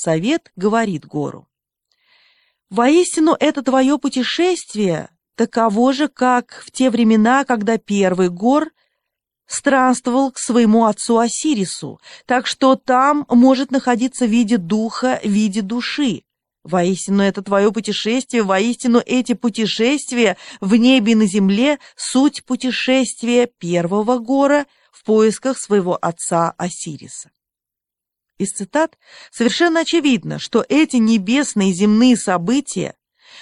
Совет говорит гору. «Воистину, это твое путешествие таково же, как в те времена, когда первый гор странствовал к своему отцу Осирису, так что там может находиться в виде духа, в виде души. Воистину, это твое путешествие, воистину, эти путешествия в небе и на земле — суть путешествия первого гора в поисках своего отца Осириса. Из цитат совершенно очевидно, что эти небесные и земные события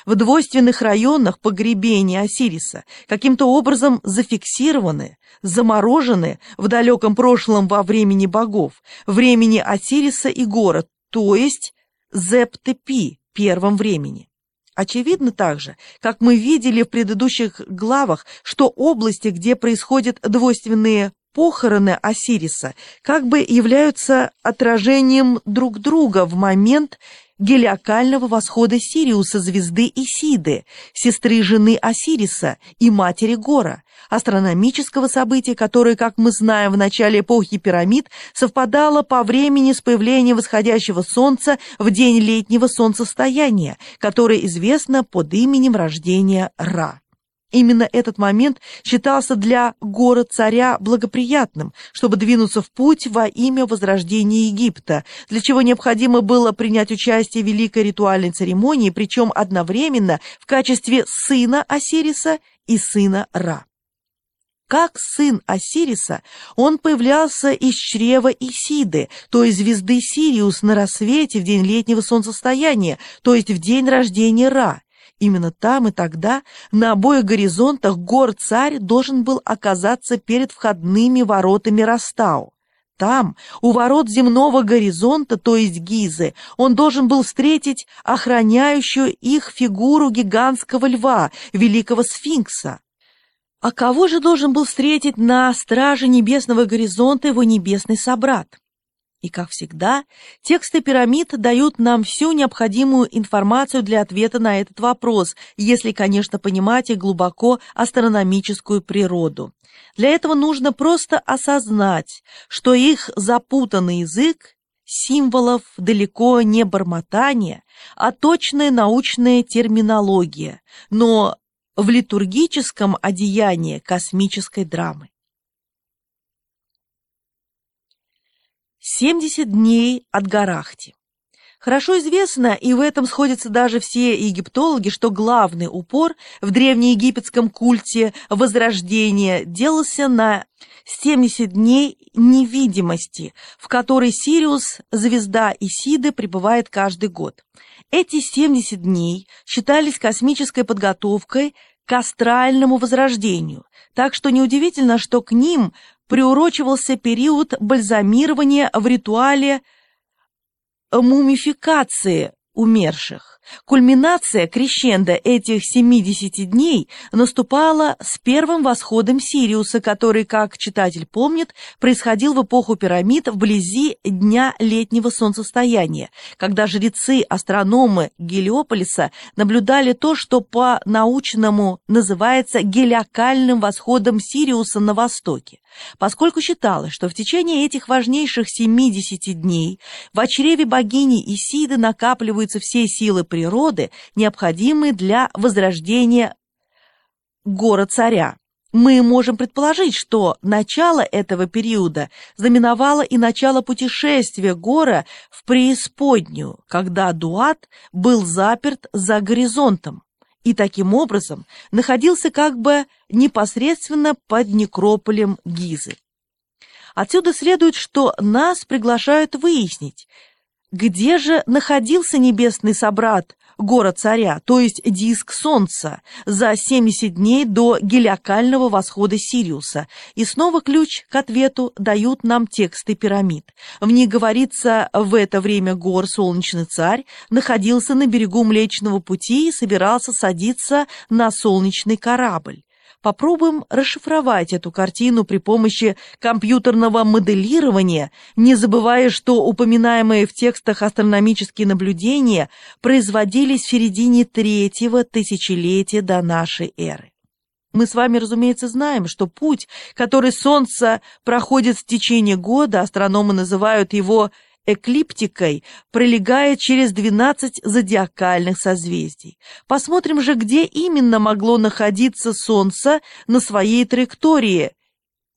в двойственных районах погребения Осириса каким-то образом зафиксированы, заморожены в далеком прошлом во времени богов, времени Осириса и Гора, то есть Зептепи, первом времени. Очевидно также, как мы видели в предыдущих главах, что области, где происходят двойственные похороны Осириса, как бы являются отражением друг друга в момент гелиокального восхода Сириуса, звезды Исиды, сестры жены Осириса и матери Гора, астрономического события, которое, как мы знаем, в начале эпохи пирамид совпадало по времени с появлением восходящего солнца в день летнего солнцестояния, которое известно под именем рождения Ра. Именно этот момент считался для гора-царя благоприятным, чтобы двинуться в путь во имя возрождения Египта, для чего необходимо было принять участие в великой ритуальной церемонии, причем одновременно в качестве сына Осириса и сына Ра. Как сын Осириса, он появлялся из чрева Исиды, то есть звезды Сириус на рассвете в день летнего солнцестояния, то есть в день рождения Ра. Именно там и тогда на обоих горизонтах гор-царь должен был оказаться перед входными воротами Растау. Там, у ворот земного горизонта, то есть Гизы, он должен был встретить охраняющую их фигуру гигантского льва, великого сфинкса. А кого же должен был встретить на страже небесного горизонта его небесный собрат? И, как всегда, тексты пирамид дают нам всю необходимую информацию для ответа на этот вопрос, если, конечно, понимать их глубоко астрономическую природу. Для этого нужно просто осознать, что их запутанный язык символов далеко не бормотание, а точная научная терминология, но в литургическом одеянии космической драмы. 70 дней от Гарахти. Хорошо известно, и в этом сходятся даже все египтологи, что главный упор в древнеегипетском культе Возрождения делался на 70 дней невидимости, в которой Сириус, звезда Исиды, пребывает каждый год. Эти 70 дней считались космической подготовкой к астральному возрождению, так что неудивительно, что к ним приурочивался период бальзамирования в ритуале мумификации умерших. Кульминация крещенда этих 70 дней наступала с первым восходом Сириуса, который, как читатель помнит, происходил в эпоху пирамид вблизи дня летнего солнцестояния, когда жрецы-астрономы Гелиополиса наблюдали то, что по-научному называется гелиокальным восходом Сириуса на востоке. Поскольку считалось, что в течение этих важнейших 70 дней в чреве богини Исиды накапливаются все силы природы, необходимые для возрождения гора-царя. Мы можем предположить, что начало этого периода знаменовало и начало путешествия Гора в преисподнюю, когда Дуат был заперт за горизонтом и таким образом находился как бы непосредственно под некрополем Гизы. Отсюда следует, что нас приглашают выяснить, где же находился небесный собрат город царя, то есть диск Солнца, за 70 дней до гелиокального восхода Сириуса. И снова ключ к ответу дают нам тексты пирамид. В них говорится, в это время гор Солнечный царь находился на берегу Млечного пути и собирался садиться на солнечный корабль. Попробуем расшифровать эту картину при помощи компьютерного моделирования, не забывая, что упоминаемые в текстах астрономические наблюдения производились в середине третьего тысячелетия до нашей эры. Мы с вами, разумеется, знаем, что путь, который Солнце проходит в течение года, астрономы называют его эклиптикой пролегает через 12 зодиакальных созвездий. Посмотрим же, где именно могло находиться Солнце на своей траектории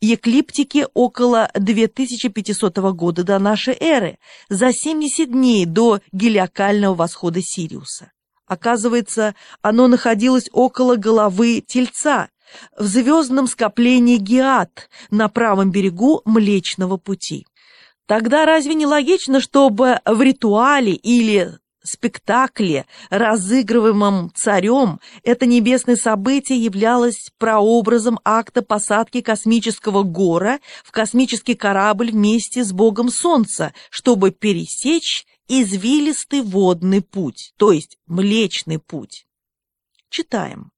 эклиптики около 2500 года до нашей эры, за 70 дней до гелиокального восхода Сириуса. Оказывается, оно находилось около головы Тельца, в звездном скоплении Геат на правом берегу Млечного Пути. Тогда разве не логично, чтобы в ритуале или спектакле, разыгрываемом царем, это небесное событие являлось прообразом акта посадки космического гора в космический корабль вместе с богом Солнца, чтобы пересечь извилистый водный путь, то есть Млечный путь. Читаем.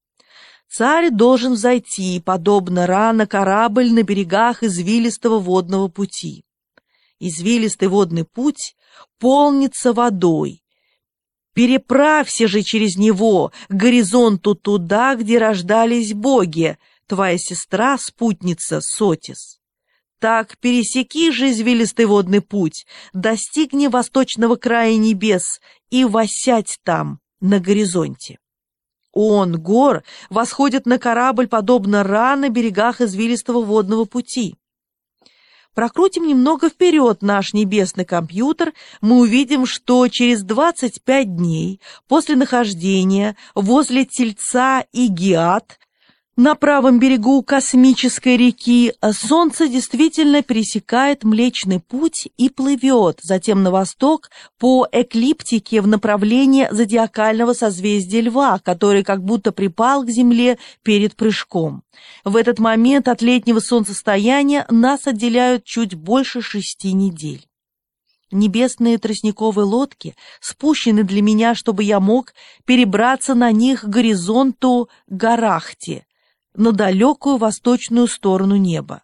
Царь должен взойти, подобно рано корабль на берегах извилистого водного пути. Извилистый водный путь полнится водой. Переправься же через него к горизонту туда, где рождались боги, твоя сестра, спутница Сотис. Так пересеки же извилистый водный путь, достигни восточного края небес и восядь там, на горизонте. Он, Гор, восходит на корабль, подобно Ра на берегах извилистого водного пути. Прокрутим немного вперед наш небесный компьютер, мы увидим, что через 25 дней после нахождения возле Тельца и Гиат на правом берегу космической реки Солнце действительно пересекает Млечный Путь и плывет затем на восток по эклиптике в направлении зодиакального созвездия Льва, который как будто припал к Земле перед прыжком. В этот момент от летнего солнцестояния нас отделяют чуть больше шести недель. Небесные тростниковые лодки спущены для меня, чтобы я мог перебраться на них к горизонту Гарахти, на далекую восточную сторону неба.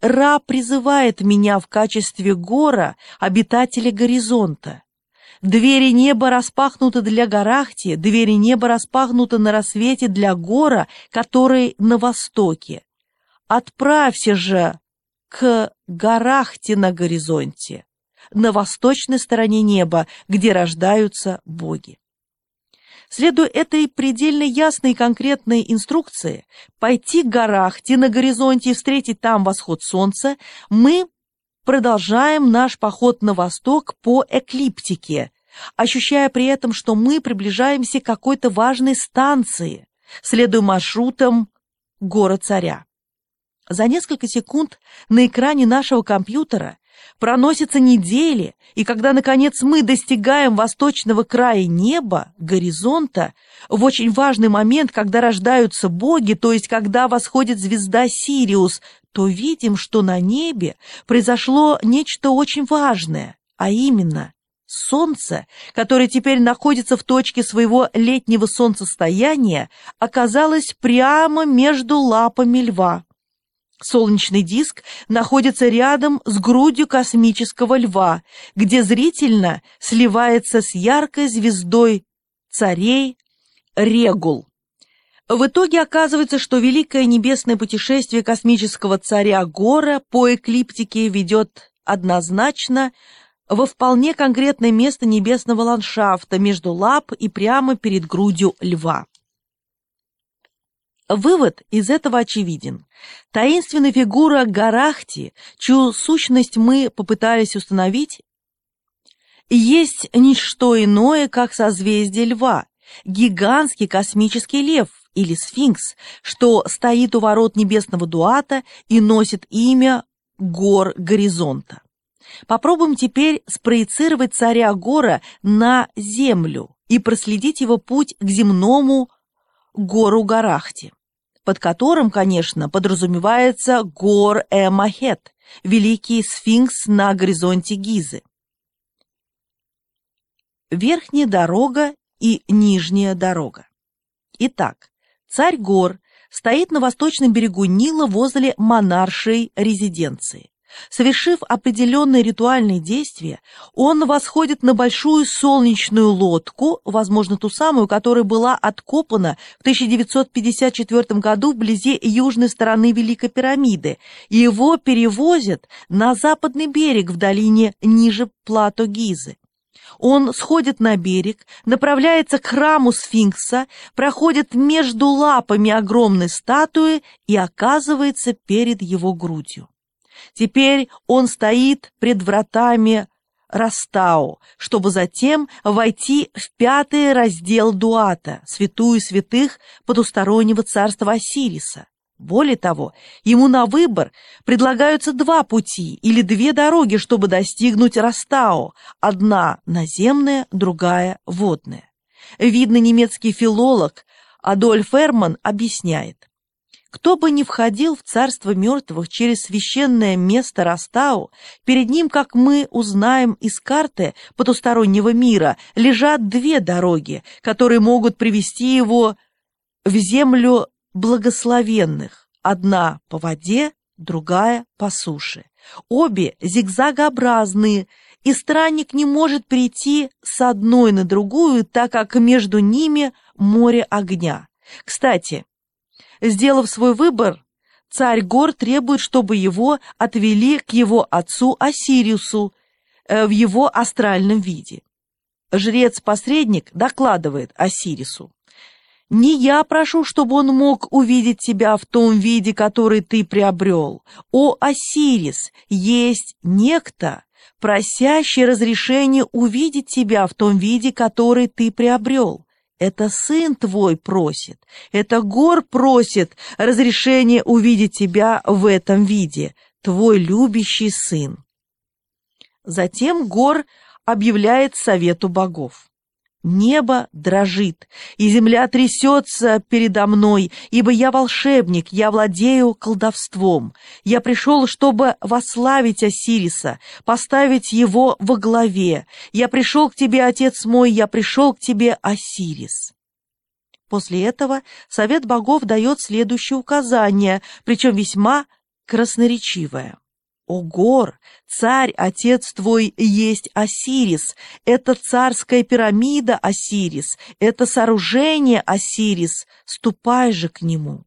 Ра призывает меня в качестве гора, обитателя горизонта. Двери неба распахнуты для Гарахти, двери неба распахнуты на рассвете для гора, который на востоке. Отправься же к Гарахти на горизонте, на восточной стороне неба, где рождаются боги. Следуя этой предельно ясной и конкретной инструкции, пойти к Гарахте на горизонте и встретить там восход солнца, мы продолжаем наш поход на восток по эклиптике, ощущая при этом, что мы приближаемся к какой-то важной станции, следуя маршрутам гора-царя. За несколько секунд на экране нашего компьютера Проносятся недели, и когда, наконец, мы достигаем восточного края неба, горизонта, в очень важный момент, когда рождаются боги, то есть когда восходит звезда Сириус, то видим, что на небе произошло нечто очень важное, а именно Солнце, которое теперь находится в точке своего летнего солнцестояния, оказалось прямо между лапами льва. Солнечный диск находится рядом с грудью космического льва, где зрительно сливается с яркой звездой царей Регул. В итоге оказывается, что великое небесное путешествие космического царя Гора по эклиптике ведет однозначно во вполне конкретное место небесного ландшафта между лап и прямо перед грудью льва. Вывод из этого очевиден. Таинственная фигура Гарахти, чью сущность мы попытались установить, есть ничто иное, как созвездие льва, гигантский космический лев или сфинкс, что стоит у ворот небесного дуата и носит имя гор горизонта. Попробуем теперь спроецировать царя Гора на землю и проследить его путь к земному гору Гарахти под которым, конечно, подразумевается Гор-э-Махет, великий сфинкс на горизонте Гизы. Верхняя дорога и нижняя дорога. Итак, царь Гор стоит на восточном берегу Нила возле монаршей резиденции. Совершив определенные ритуальные действия, он восходит на большую солнечную лодку, возможно, ту самую, которая была откопана в 1954 году вблизи южной стороны Великой пирамиды, его перевозят на западный берег в долине ниже плато Гизы. Он сходит на берег, направляется к храму сфинкса, проходит между лапами огромной статуи и оказывается перед его грудью. Теперь он стоит пред вратами Растау, чтобы затем войти в пятый раздел Дуата, святую святых потустороннего царства Осириса. Более того, ему на выбор предлагаются два пути или две дороги, чтобы достигнуть Растау, одна наземная, другая водная. Видный немецкий филолог Адольф Эрман объясняет, кто бы ни входил в царство мертвых через священное место Растау, перед ним, как мы узнаем из карты потустороннего мира, лежат две дороги, которые могут привести его в землю благословенных, одна по воде, другая по суше. Обе зигзагообразные, и странник не может перейти с одной на другую, так как между ними море огня. Кстати, сделав свой выбор, царь гор требует, чтобы его отвели к его отцу Осириусу э, в его астральном виде. Жрец-посредник докладывает Осирису. Не я прошу, чтобы он мог увидеть тебя в том виде, который ты приобрел. О, Осирис, есть некто, просящий разрешение увидеть тебя в том виде, который ты приобрел. Это сын твой просит, это гор просит разрешение увидеть тебя в этом виде, твой любящий сын. Затем гор объявляет совету богов. Небо дрожит, и земля трясется передо мной, ибо я волшебник, я владею колдовством. Я пришел, чтобы вославить Осириса, поставить его во главе. Я пришел к тебе, отец мой, я пришел к тебе, Осирис. После этого Совет богов дает следующее указание, причем весьма красноречивое. О гор, царь, отец твой есть Осирис, это царская пирамида Осирис, это сооружение Осирис, ступай же к нему.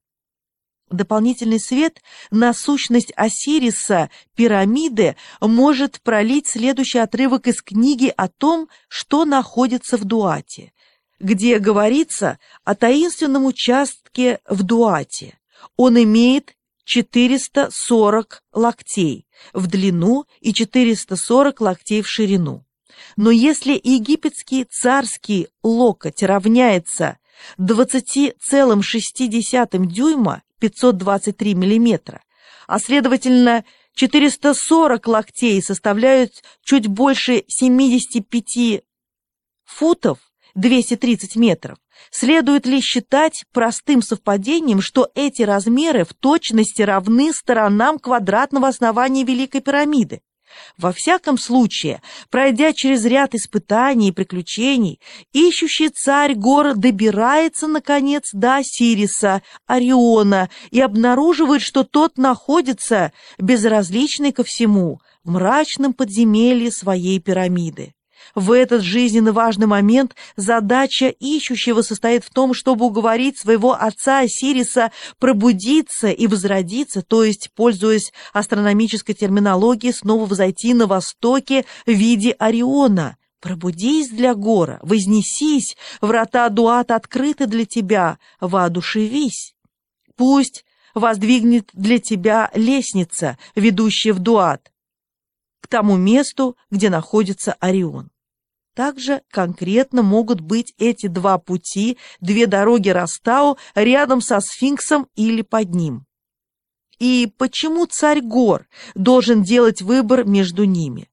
Дополнительный свет на сущность Осириса, пирамиды, может пролить следующий отрывок из книги о том, что находится в Дуате, где говорится о таинственном участке в Дуате. Он имеет 440 локтей в длину и 440 локтей в ширину. Но если египетский царский локоть равняется 20,6 дюйма 523 миллиметра, а следовательно 440 локтей составляют чуть больше 75 футов 230 метров, Следует ли считать простым совпадением, что эти размеры в точности равны сторонам квадратного основания Великой пирамиды? Во всяком случае, пройдя через ряд испытаний и приключений, ищущий царь гор добирается, наконец, до Осириса, Ориона, и обнаруживает, что тот находится, безразличный ко всему, в мрачном подземелье своей пирамиды. В этот жизненно важный момент задача ищущего состоит в том, чтобы уговорить своего отца Осириса пробудиться и возродиться, то есть, пользуясь астрономической терминологией, снова взойти на востоке в виде Ориона. Пробудись для гора, вознесись, врата Дуат открыты для тебя, воодушевись. Пусть воздвигнет для тебя лестница, ведущая в Дуат, к тому месту, где находится Орион. Также конкретно могут быть эти два пути, две дороги Растау рядом со сфинксом или под ним. И почему царь гор должен делать выбор между ними?